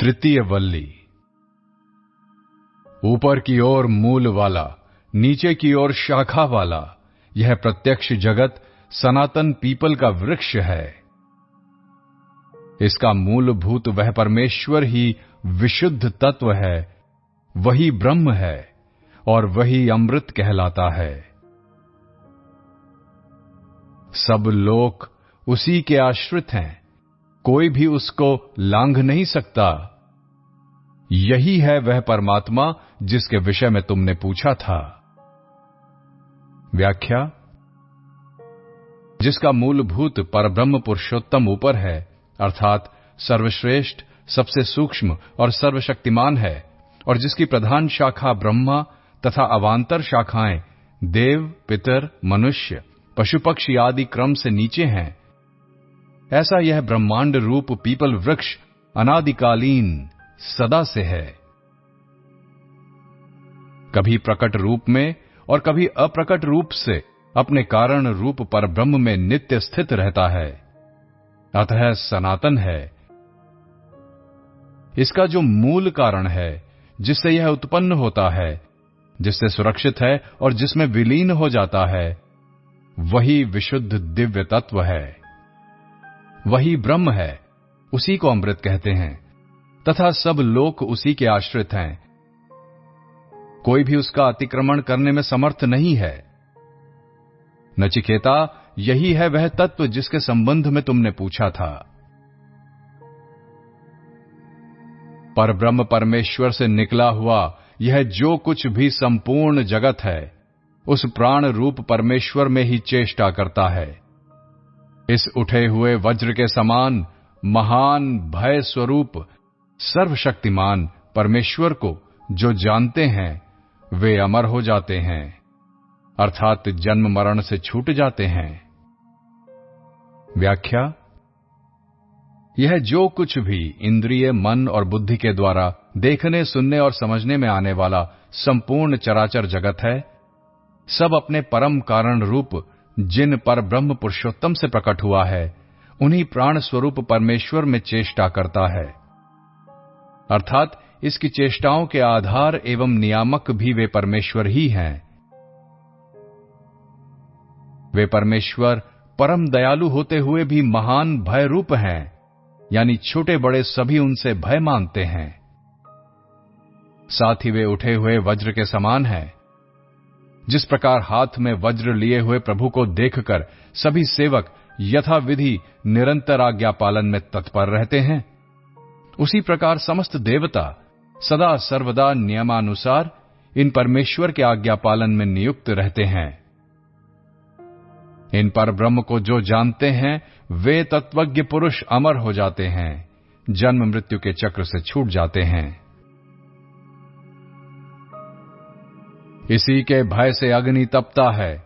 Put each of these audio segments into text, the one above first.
तृतीय वल्ली। ऊपर की ओर मूल वाला, नीचे की ओर शाखा वाला, यह प्रत्यक्ष जगत सनातन पीपल का वृक्ष है। इसका मूलभूत वह परमेश्वर ही विशुद्ध तत्व है, वही ब्रह्म है, और वही अमृत कहलाता है। सब लोक उसी के आश्रित हैं। कोई भी उसको लांघ नहीं सकता। यही है वह परमात्मा जिसके विषय में तुमने पूछा था। व्याख्या, जिसका मूलभूत परब्रह्म पुरुषोत्तम ऊपर है, अर्थात सर्वश्रेष्ठ, सबसे सूक्ष्म और सर्वशक्तिमान है, और जिसकी प्रधान शाखा ब्रह्मा तथा अवांतर शाखाएँ देव, पितर, मनुष्य पशु पक्षी आदि क्रम से नीचे हैं ऐसा यह ब्रह्मांड रूप पीपल वृक्ष अनादिकालीन सदा से है। कभी प्रकट रूप में और कभी अप्रकट रूप से अपने कारण रूप पर ब्रह्म में नित्य स्थित रहता है। अतः सनातन है। इसका जो मूल कारण है, जिससे यह उत्पन्न होता है, जिससे सुरक्षित है और जिसमें विलीन हो जाता है, वही विशुद्ध दिव्य तत्व है। वही ब्रह्म है, उसी को अमृत कहते हैं, तथा सब लोक उसी के आश्रित हैं। कोई भी उसका अतिक्रमण करने में समर्थ नहीं है। नचिकेता, यही है वह तत्व जिसके संबंध में तुमने पूछा था। पर ब्रह्म परमेश्वर से निकला हुआ, यह जो कुछ भी संपूर्ण जगत है, उस प्राण रूप परमेश्वर में ही चेष्टा करता है। इस उठे हुए वज्र के समान महान भय स्वरूप, सर्वशक्तिमान परमेश्वर को जो जानते हैं, वे अमर हो जाते हैं, अर्थात जन्म मरण से छूट जाते हैं। व्याख्या, यह जो कुछ भी इंद्रिय, मन और बुद्धि के द्वारा देखने, सुनने और समझने में आने वाला संपूर्ण चराचर जगत है, सब अपने परम कारण रूप जिन पर ब्रह्म पुरुषोत्तम से प्रकट हुआ है, उन्हीं प्राण स्वरूप परमेश्वर में चेष्टा करता है। अर्थात इसकी चेष्टाओं के आधार एवं नियामक भी वे परमेश्वर ही हैं। वे परमेश्वर परम दयालु होते हुए भी महान भय रूप हैं, यानी छोटे बड़े सभी उनसे भय मानते हैं। साथ ही वे उठे हुए वज्र के समान हैं। जिस प्रकार हाथ में वज्र लिए हुए प्रभु को देखकर सभी सेवक यथा विधि निरंतर आज्ञा पालन में तत्पर रहते हैं, उसी प्रकार समस्त देवता सदा सर्वदा नियमानुसार इन परमेश्वर के आज्ञा पालन में नियुक्त रहते हैं। इन पर ब्रह्म को जो जानते हैं, वे तत्वज्ञ पुरुष अमर हो जाते हैं, जन्म मृत्यु के चक्र से छूट जाते हैं। इसी के भय से अग्नि तपता है।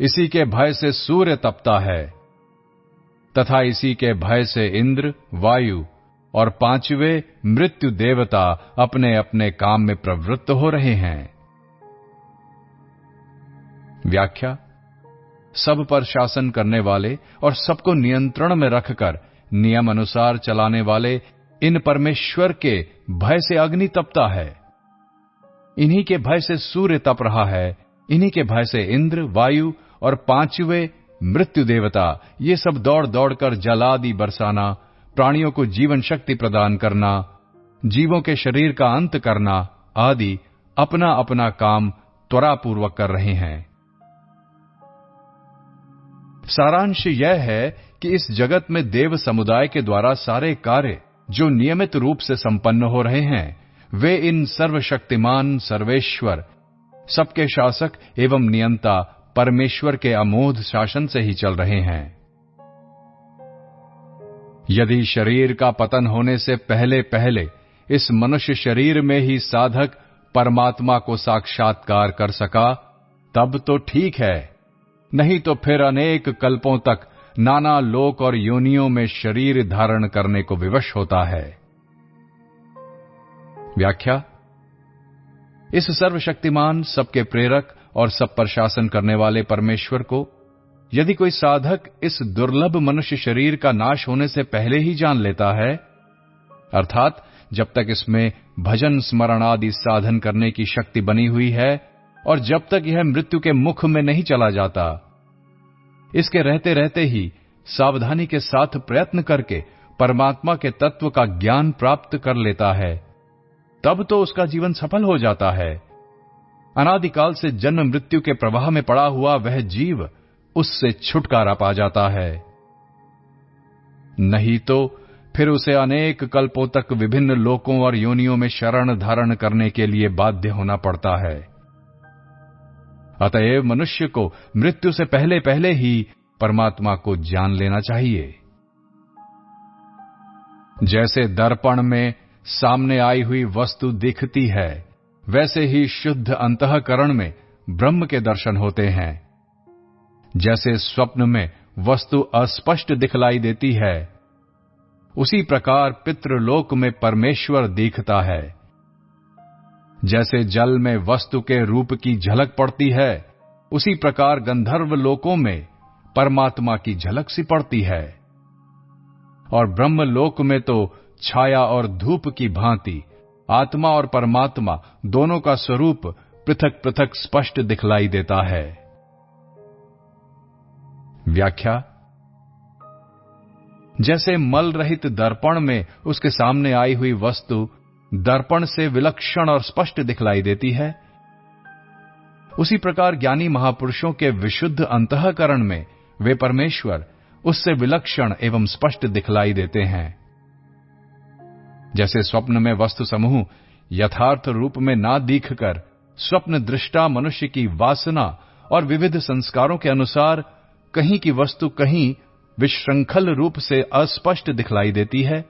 इसी के भय से सूर्य तपता है। तथा इसी के भय से इंद्र, वायु और पांचवे मृत्यु देवता अपने अपने काम में प्रवृत्त हो रहे हैं। व्याख्या। सब पर शासन करने वाले और सबको नियंत्रण में रखकर नियम अनुसार चलाने वाले इन परमेश्वर के भय से अग्नि तपता है। इन्हीं के भय से सूर्य तप रहा है। इन्हीं के भय से इंद्र, वायु और पांचवे मृत्यु देवता, ये सब दौड़ दौड़कर जलादि बरसाना, प्राणियों को जीवन शक्ति प्रदान करना, जीवों के शरीर का अंत करना आदि अपना अपना काम त्वरापूर्वक कर रहे हैं। सारांश यह है कि इस जगत में देव समुदाय के द्वारा सारे कार्य जो नियमित रूप से संपन्न हो रहे हैं वे इन सर्वशक्तिमान सर्वेश्वर, सबके शासक एवं नियंता परमेश्वर के अमोध शासन से ही चल रहे हैं। यदि शरीर का पतन होने से पहले पहले इस मनुष्य शरीर में ही साधक परमात्मा को साक्षात्कार कर सका, तब तो ठीक है। नहीं तो फिर अनेक कल्पों तक नाना लोक और योनियों में शरीर धारण करने को विवश होता है। व्याख्या। इस सर्वशक्तिमान, सबके प्रेरक और सब पर शासन करने वाले परमेश्वर को, यदि कोई साधक इस दुर्लभ मनुष्य शरीर का नाश होने से पहले ही जान लेता है, अर्थात जब तक इसमें भजन स्मरण आदि साधन करने की शक्ति बनी हुई है, और जब तक यह मृत्यु के मुख में नहीं चला जाता, इसके रहते रहते ही सावधानी के साथ प्रयत्न करके परमात्मा के तत्व का ज्ञान प्राप्त कर लेता है। तब तो उसका जीवन सफल हो जाता है। अनादिकाल से जन्म मृत्यु के प्रवाह में पड़ा हुआ वह जीव उससे छुटकारा पा जाता है। नहीं तो फिर उसे अनेक कल्पों तक विभिन्न लोकों और योनियों में शरण धारण करने के लिए बाध्य होना पड़ता है। अतएव मनुष्य को मृत्यु से पहले पहले ही परमात्मा को जान लेना चाहिए। जैसे दर्पण में सामने आई हुई वस्तु दिखती है। वैसे ही शुद्ध अंतकरण में ब्रह्म के दर्शन होते हैं। जैसे स्वप्न में वस्तु अस्पष्ट दिखलाई देती है, उसी प्रकार पितृलोक में परमेश्वर दिखता है। जैसे जल में वस्तु के रूप की झलक पड़ती है, उसी प्रकार गंधर्व लोकों में परमात्मा की झलक सी पड़ती है। और ब्रह्म लोक में तो छाया और धूप की भांति, आत्मा और परमात्मा दोनों का स्वरूप पृथक पृथक स्पष्ट दिखलाई देता है। व्याख्या। जैसे मल रहित दर्पण में उसके सामने आई हुई वस्तु दर्पण से विलक्षण और स्पष्ट दिखलाई देती है, उसी प्रकार ज्ञानी महापुरुषों के विशुद्ध अंतकरण में वे परमेश्वर उससे विलक्षण एवं स्पष्ट दिखलाई देते हैं। जैसे स्वप्न में वस्तु समूह यथार्थ रूप में ना दिखकर स्वप्न दृष्टा मनुष्य की वासना और विविध संस्कारों के अनुसार कहीं की वस्तु कहीं विश्रृंखल रूप से अस्पष्ट दिखलाई देती है।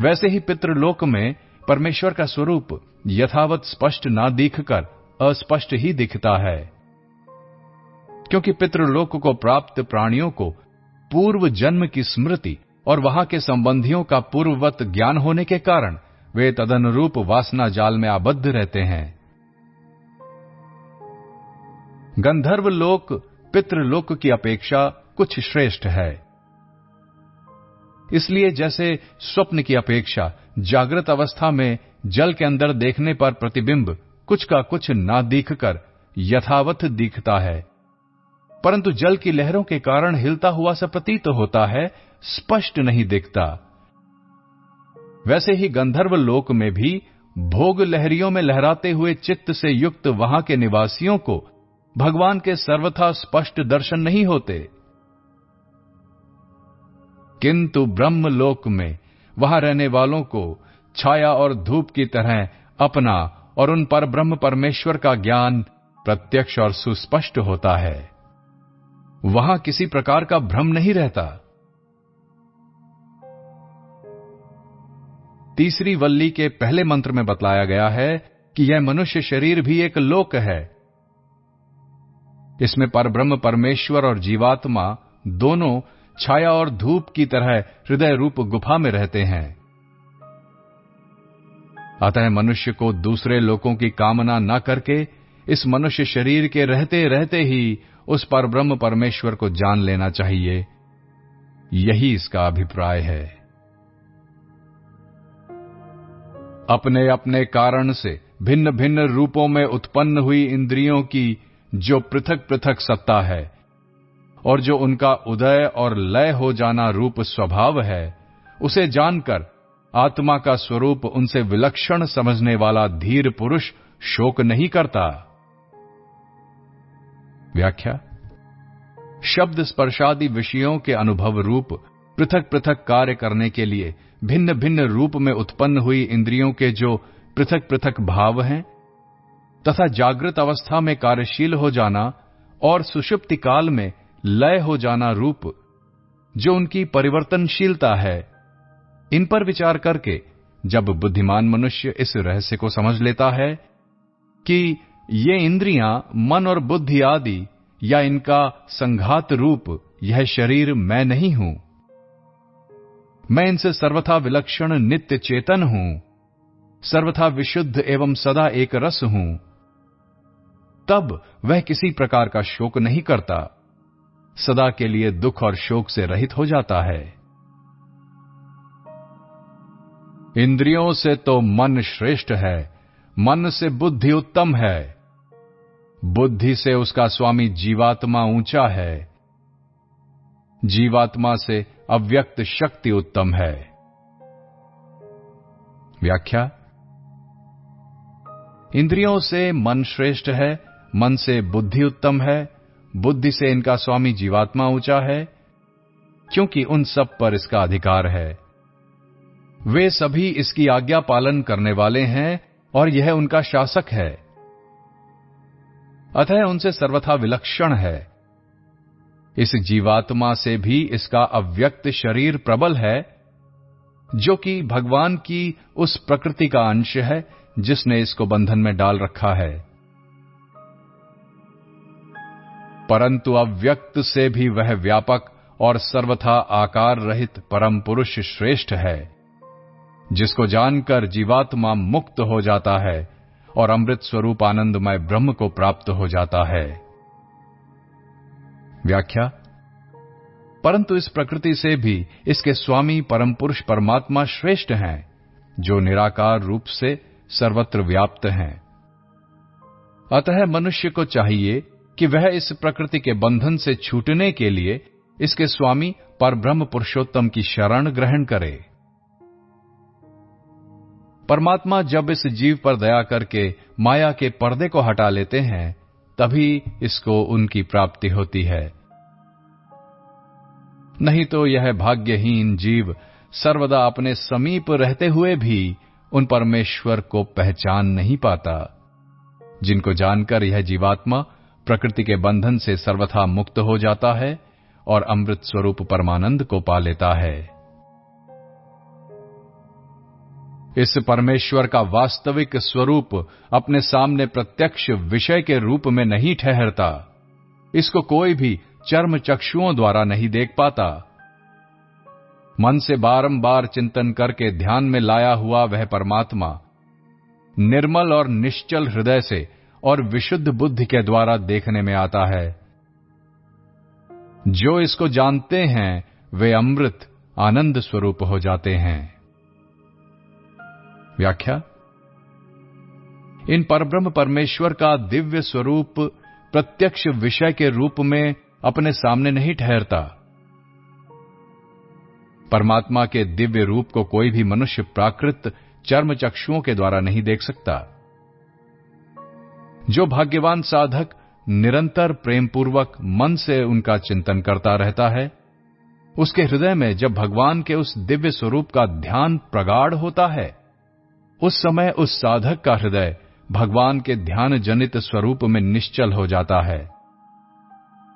वैसे ही पितृलोक में परमेश्वर का स्वरूप यथावत स्पष्ट ना दिखकर अस्पष्ट ही दिखता है। क्योंकि पितृलोक को प्राप्त प्राणियों को पूर्व जन्म की स्मृति और वहाँ के संबंधियों का पूर्ववत ज्ञान होने के कारण वे तदनुरूप वासना जाल में आबद्ध रहते हैं। गंधर्व लोक, पितृलोक की अपेक्षा कुछ श्रेष्ठ है। इसलिए जैसे स्वप्न की अपेक्षा जागृत अवस्था में जल के अंदर देखने पर प्रतिबिंब कुछ का कुछ ना दिखकर यथावत दिखता है। परंतु जल की लहरों के कारण हिलता हुआ सा प्रतीत होता है स्पष्ट नहीं दिखता। वैसे ही गंधर्व लोक में भी भोग लहरियों में लहराते हुए चित्त से युक्त वहाँ के निवासियों को भगवान के सर्वथा स्पष्ट दर्शन नहीं होते। किंतु ब्रह्म लोक में वहाँ रहने वालों को छाया और धूप की तरह अपना और उन पर ब्रह्म परमेश्वर का ज्ञान प्रत्यक्ष और सुस्पष्ट होता है। वहाँ किसी प्रकार का भ्रम नहीं रहता। तीसरी वल्ली के पहले मंत्र में बतलाया गया है कि यह मनुष्य शरीर भी एक लोक है। इसमें परब्रह्म, परमेश्वर और जीवात्मा दोनों छाया और धूप की तरह हृदय रूप गुफा में रहते हैं। अतः मनुष्य को दूसरे लोगों की कामना न करके इस मनुष्य शरीर के रहते रहते ही उस पर ब्रह्म परमेश्वर को जान लेना चाहिए। यही इसका अभिप्राय है। अपने अपने कारण से भिन्न भिन्न रूपों में उत्पन्न हुई इंद्रियों की जो पृथक पृथक सत्ता है, और जो उनका उदय और लय हो जाना रूप स्वभाव है, उसे जानकर आत्मा का स्वरूप उनसे विलक्षण समझने वाला धीर पुरुष शोक नहीं करता। व्याख्या। शब्द स्पर्शादि विषयों के अनुभव रूप पृथक पृथक कार्य करने के लिए भिन्न भिन्न रूप में उत्पन्न हुई इंद्रियों के जो पृथक पृथक भाव हैं, तथा जागृत अवस्था में कार्यशील हो जाना और सुषुप्ति काल में लय हो जाना रूप, जो उनकी परिवर्तनशीलता है, इन पर विचार करके जब बुद्धिमान मनुष्य इस रहस्य को समझ लेता है कि ये इंद्रियाँ मन और बुद्धि आदि या इनका संघात रूप, यह शरीर मैं नहीं हूँ मैं इनसे सर्वथा विलक्षण नित्य चेतन हूँ। सर्वथा विशुद्ध एवं सदा एक रस हूँ। तब वह किसी प्रकार का शोक नहीं करता। सदा के लिए दुख और शोक से रहित हो जाता है। इंद्रियों से तो मन श्रेष्ठ है, मन से बुद्धि उत्तम है। बुद्धि से उसका स्वामी जीवात्मा ऊँचा है। जीवात्मा से अव्यक्त शक्ति उत्तम है। व्याख्या? इंद्रियों से मन श्रेष्ठ है, मन से बुद्धि उत्तम है, बुद्धि से इनका स्वामी जीवात्मा ऊँचा है, क्योंकि उन सब पर इसका अधिकार है। वे सभी इसकी आज्ञा पालन करने वाले हैं और यह उनका शासक है। अतः उनसे सर्वथा विलक्षण है। इस जीवात्मा से भी इसका अव्यक्त शरीर प्रबल है, जो कि भगवान की उस प्रकृति का अंश है, जिसने इसको बंधन में डाल रखा है। परंतु अव्यक्त से भी वह व्यापक और सर्वथा आकार रहित परम पुरुष श्रेष्ठ है, जिसको जानकर जीवात्मा मुक्त हो जाता है और अमृत स्वरूप आनंदमय ब्रह्म को प्राप्त हो जाता है। व्याख्या, परंतु इस प्रकृति से भी इसके स्वामी परम पुरुष परमात्मा श्रेष्ठ हैं, जो निराकार रूप से सर्वत्र व्याप्त हैं। अतः मनुष्य को चाहिए कि वह इस प्रकृति के बंधन से छूटने के लिए इसके स्वामी पर ब्रह्म पुरुषोत्तम की शरण ग्रहण करे। परमात्मा जब इस जीव पर दया करके माया के पर्दे को हटा लेते हैं तभी इसको उनकी प्राप्ति होती है। नहीं तो यह भाग्यहीन जीव सर्वदा अपने समीप रहते हुए भी उन परमेश्वर को पहचान नहीं पाता, जिनको जानकर यह जीवात्मा प्रकृति के बंधन से सर्वथा मुक्त हो जाता है और अमृत स्वरूप परमानंद को पा लेता है। इस परमेश्वर का वास्तविक स्वरूप अपने सामने प्रत्यक्ष विषय के रूप में नहीं ठहरता। इसको कोई भी चर्म चक्षुओं द्वारा नहीं देख पाता। मन से बारंबार चिंतन करके ध्यान में लाया हुआ वह परमात्मा, निर्मल और निश्चल हृदय से और विशुद्ध बुद्धि के द्वारा देखने में आता है। जो इसको जानते हैं, वे अमृत, आनंद स्वरूप हो जाते हैं। व्याख्या। इन परब्रह्म परमेश्वर का दिव्य स्वरूप प्रत्यक्ष विषय के रूप में अपने सामने नहीं ठहरता। परमात्मा के दिव्य रूप को कोई भी मनुष्य प्राकृत चर्म चक्षुओं के द्वारा नहीं देख सकता। जो भाग्यवान साधक निरंतर प्रेम पूर्वक मन से उनका चिंतन करता रहता है, उसके हृदय में जब भगवान के उस दिव्य स्वरूप का ध्यान प्रगाढ़ होता है उस समय उस साधक का हृदय भगवान के ध्यान जनित स्वरूप में निश्चल हो जाता है।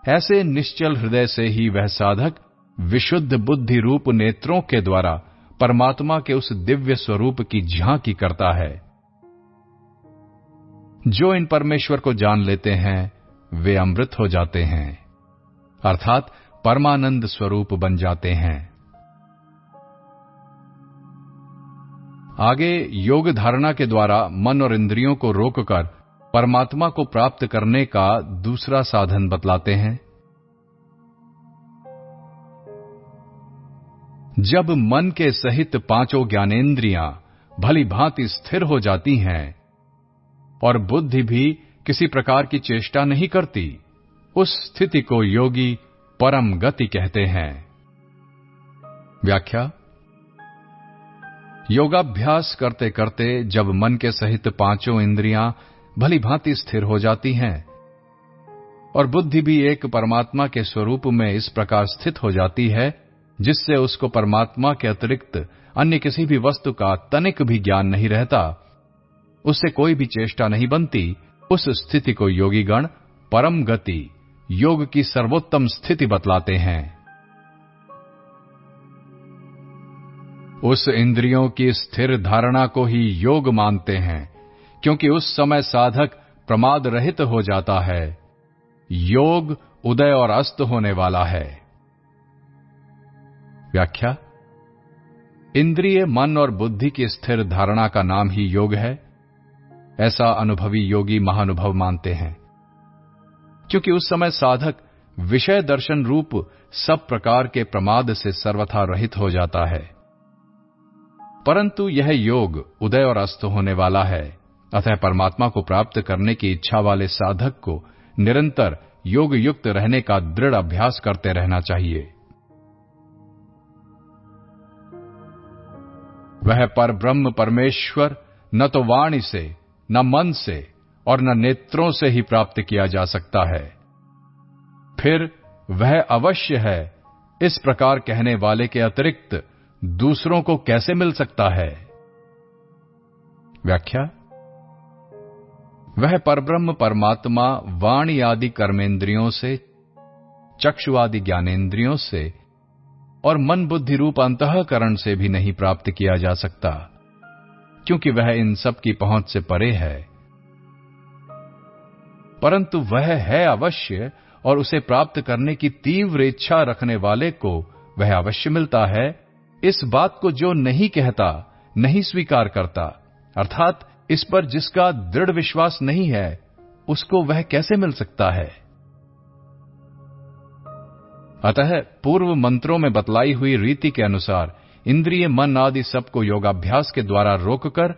ऐसे निश्चल हृदय से ही वह साधक विशुद्ध बुद्धि रूप नेत्रों के द्वारा परमात्मा के उस दिव्य स्वरूप की झांकी करता है। जो इन परमेश्वर को जान लेते हैं, वे अमृत हो जाते हैं। अर्थात परमानंद स्वरूप बन जाते हैं। आगे योग धारणा के द्वारा मन और इंद्रियों को रोककर परमात्मा को प्राप्त करने का दूसरा साधन बतलाते हैं। जब मन के सहित पाँचों ज्ञानेन्द्रियाँ भली भांति स्थिर हो जाती हैं और बुद्धि भी किसी प्रकार की चेष्टा नहीं करती, उस स्थिति को योगी परम गति कहते हैं। व्याख्या योगाभ्यास करते करते जब मन के सहित पाँचों इंद्रियाँ भली भांति स्थिर हो जाती हैं, और बुद्धि भी एक परमात्मा के स्वरूप में इस प्रकार स्थित हो जाती है, जिससे उसको परमात्मा के अतिरिक्त अन्य किसी भी वस्तु का तनिक भी ज्ञान नहीं रहता, उससे कोई भी चेष्टा नहीं बनती। उस स्थिति को योगीगण परम गति, योग की सर्वोत्तम स्थिति बतलाते हैं। उस इंद्रियों की स्थिर धारणा को ही योग मानते हैं, क्योंकि उस समय साधक प्रमाद रहित हो जाता है। योग उदय और अस्त होने वाला है। व्याख्या? इंद्रिय, मन और बुद्धि की स्थिर धारणा का नाम ही योग है। ऐसा अनुभवी योगी महानुभव मानते हैं। क्योंकि उस समय साधक विषय दर्शन रूप सब प्रकार के प्रमाद से सर्वथा रहित हो जाता है। परंतु यह योग उदय और अस्त होने वाला है। अतः परमात्मा को प्राप्त करने की इच्छा वाले साधक को निरंतर योग युक्त रहने का दृढ़ अभ्यास करते रहना चाहिए। वह पर ब्रह्म परमेश्वर न तो वाणी से, न मन से और न नेत्रों से ही प्राप्त किया जा सकता है। फिर वह अवश्य है इस प्रकार कहने वाले के अतिरिक्त दूसरों को कैसे मिल सकता है? व्याख्या। वह परब्रह्म परमात्मा, वाणी आदि कर्मेंद्रियों से, चक्षु आदि ज्ञानेन्द्रियों से और मन बुद्धि रूप अंतकरण से भी नहीं प्राप्त किया जा सकता, क्योंकि वह इन सब की पहुँच से परे है। परंतु वह है अवश्य और उसे प्राप्त करने की तीव्र इच्छा रखने वाले को वह अवश्य मिलता है। इस बात को जो नहीं कहता, नहीं स्वीकार करता, अर्थात इस पर जिसका दृढ़ विश्वास नहीं है, उसको वह कैसे मिल सकता है? अतः पूर्व मंत्रों में बतलाई हुई रीति के अनुसार इंद्रिय, मन आदि सबको योगाभ्यास के द्वारा रोककर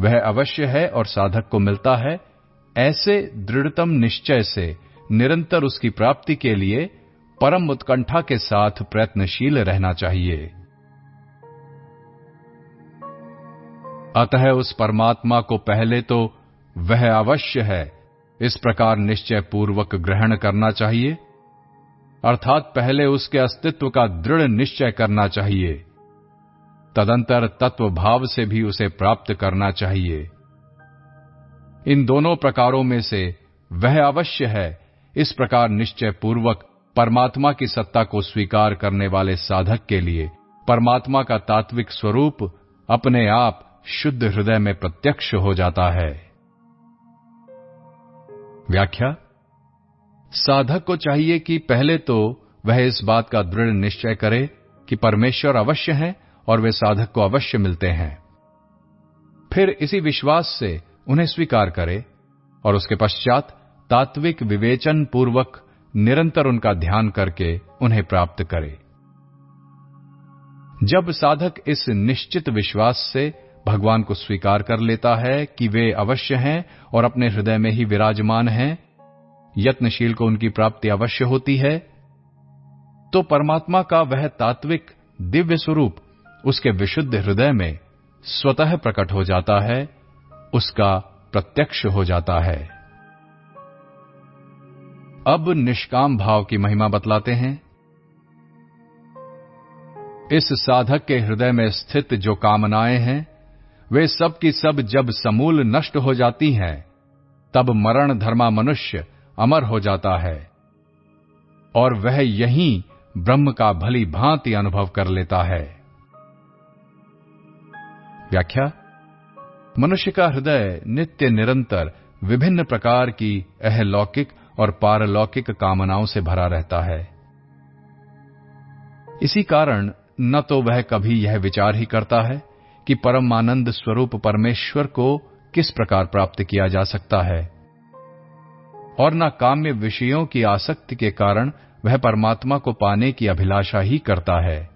वह अवश्य है और साधक को मिलता है, ऐसे दृढ़तम निश्चय से निरंतर उसकी प्राप्ति के लिए परम उत्कंठा के साथ प्रयत्नशील रहना चाहिए। अतः उस परमात्मा को पहले तो वह अवश्य है। इस प्रकार निश्चय पूर्वक ग्रहण करना चाहिए। अर्थात पहले उसके अस्तित्व का दृढ़ निश्चय करना चाहिए। तदंतर तत्व भाव से भी उसे प्राप्त करना चाहिए। इन दोनों प्रकारों में से वह अवश्य है। इस प्रकार निश्चय पूर्वक परमात्मा की सत्ता को स्वीकार करने वाले साधक के लिए परमात्मा का तात्विक स्वरूप अपने आप शुद्ध हृदय में प्रत्यक्ष हो जाता है। व्याख्या, साधक को चाहिए कि पहले तो वह इस बात का दृढ़ निश्चय करे कि परमेश्वर अवश्य है और वे साधक को अवश्य मिलते हैं। फिर इसी विश्वास से उन्हें स्वीकार करे और उसके पश्चात तात्विक विवेचन पूर्वक निरंतर उनका ध्यान करके उन्हें प्राप्त करे। जब साधक इस निश्चित विश्वास से भगवान को स्वीकार कर लेता है कि वे अवश्य हैं और अपने हृदय में ही विराजमान हैं। यत्नशील को उनकी प्राप्ति अवश्य होती है। तो परमात्मा का वह तात्विक, दिव्य स्वरूप उसके विशुद्ध हृदय में स्वतः प्रकट हो जाता है, उसका प्रत्यक्ष हो जाता है। अब निष्काम भाव की महिमा बतलाते हैं। इस साधक के हृदय में स्थित जो कामनाएँ हैं वे सब की सब जब समूल नष्ट हो जाती हैं, तब मरण धर्मा मनुष्य अमर हो जाता है। और वह यहीं ब्रह्म का भली भांति अनुभव कर लेता है। व्याख्या? मनुष्य का हृदय नित्य निरंतर विभिन्न प्रकार की अहलौकिक और पारलौकिक कामनाओं से भरा रहता है। इसी कारण न तो वह कभी यह विचार ही करता है कि परमानंद स्वरूप परमेश्वर को किस प्रकार प्राप्त किया जा सकता है। और न काम्य विषयों की आसक्ति के कारण वह परमात्मा को पाने की अभिलाषा ही करता है।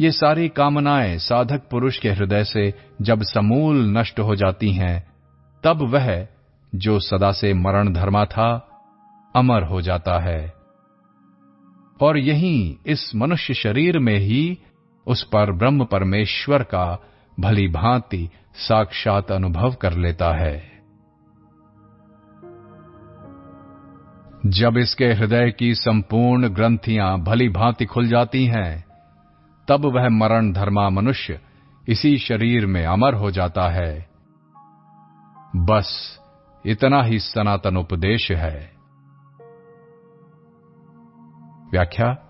ये सारी कामनाएँ साधक पुरुष के हृदय से जब समूल नष्ट हो जाती हैं, तब वह, जो सदा से मरण धर्मा था, अमर हो जाता है। और यहीं इस मनुष्य शरीर में ही उस पर ब्रह्म परमेश्वर का भली भांति साक्षात अनुभव कर लेता है। जब इसके हृदय की संपूर्ण ग्रंथियाँ भली भांति खुल जाती हैं, तब वह मरण धर्मा मनुष्य इसी शरीर में अमर हो जाता है। बस इतना ही सनातन उपदेश है। व्याख्या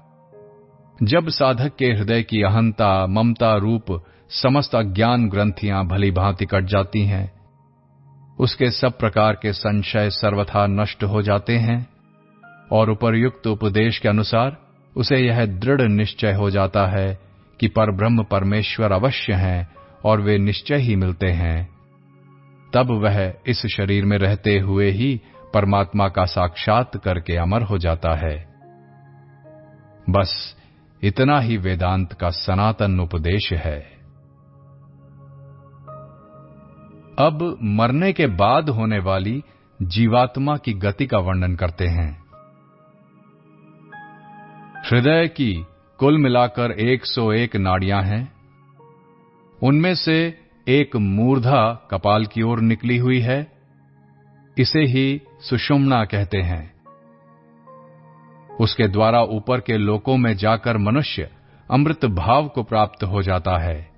जब साधक के हृदय की अहंता, ममता रूप, समस्त अज्ञान ग्रंथियाँ भली भांति कट जाती हैं, उसके सब प्रकार के संशय सर्वथा नष्ट हो जाते हैं, और उपरयुक्त उपदेश के अनुसार उसे यह दृढ़ निश्चय हो जाता है कि पर ब्रह्म परमेश्वर अवश्य हैं और वे निश्चय ही मिलते हैं। तब वह इस शरीर में रहते हुए ही परमात्मा का साक्षात करके अमर हो जाता है। बस इतना ही वेदांत का सनातन उपदेश है। अब मरने के बाद होने वाली जीवात्मा की गति का वर्णन करते हैं। हृदय की कुल मिलाकर 101 नाड़ियाँ हैं। उनमें से एक मूर्धा कपाल की ओर निकली हुई है। इसे ही सुषुम्ना कहते हैं। उसके द्वारा ऊपर के लोकों में जाकर मनुष्य अमृत भाव को प्राप्त हो जाता है।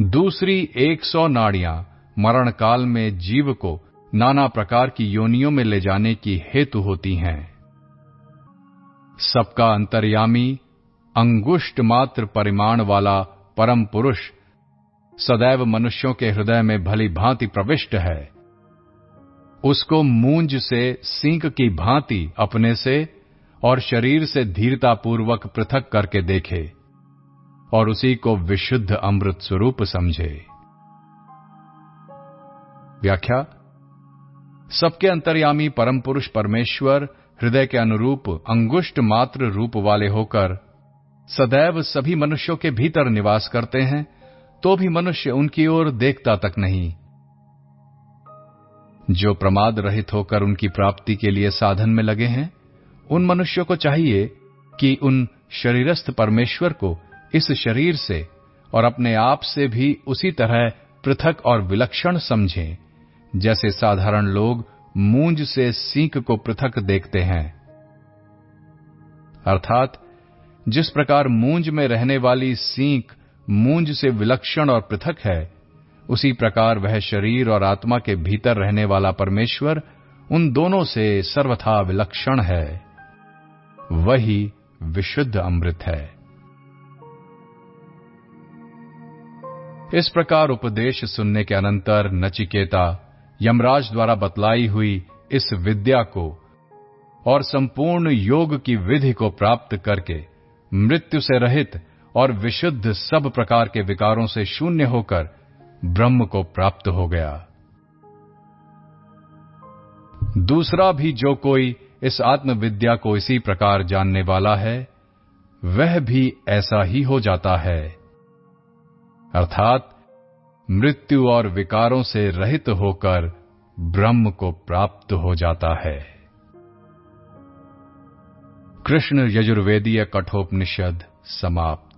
दूसरी 100 नाड़ियाँ मरण काल में जीव को नाना प्रकार की योनियों में ले जाने की हेतु होती हैं। सबका अंतर्यामी, अंगुष्ट मात्र परिमाण वाला परम पुरुष सदैव मनुष्यों के हृदय में भली भांति प्रविष्ट है। उसको मूंज से, सींक की भांति अपने से और शरीर से धीरतापूर्वक पृथक करके देखे और उसी को विशुद्ध अमृत स्वरूप समझे। व्याख्या, सबके अंतर्यामी परम पुरुष परमेश्वर हृदय के अनुरूप अंगुष्ट मात्र रूप वाले होकर सदैव सभी मनुष्यों के भीतर निवास करते हैं तो भी मनुष्य उनकी ओर देखता तक नहीं। जो प्रमाद रहित होकर उनकी प्राप्ति के लिए साधन में लगे हैं, उन मनुष्यों को चाहिए कि उन शरीरस्थ परमेश्वर को इस शरीर से और अपने आप से भी उसी तरह पृथक और विलक्षण समझें, जैसे साधारण लोग मूंज से सींक को पृथक देखते हैं। अर्थात, जिस प्रकार मूंज में रहने वाली सींक मूंज से विलक्षण और पृथक है उसी प्रकार वह शरीर और आत्मा के भीतर रहने वाला परमेश्वर उन दोनों से सर्वथा विलक्षण है। वही विशुद्ध अमृत है। इस प्रकार उपदेश सुनने के अनंतर नचिकेता यमराज द्वारा बतलाई हुई इस विद्या को और संपूर्ण योग की विधि को प्राप्त करके मृत्यु से रहित और विशुद्ध सब प्रकार के विकारों से शून्य होकर ब्रह्म को प्राप्त हो गया। दूसरा भी जो कोई इस आत्मविद्या को इसी प्रकार जानने वाला है, वह भी ऐसा ही हो जाता है। अर्थात, मृत्यु और विकारों से रहित होकर ब्रह्म को प्राप्त हो जाता है। कृष्ण यजुर्वेदीय कठोपनिषद समाप्त।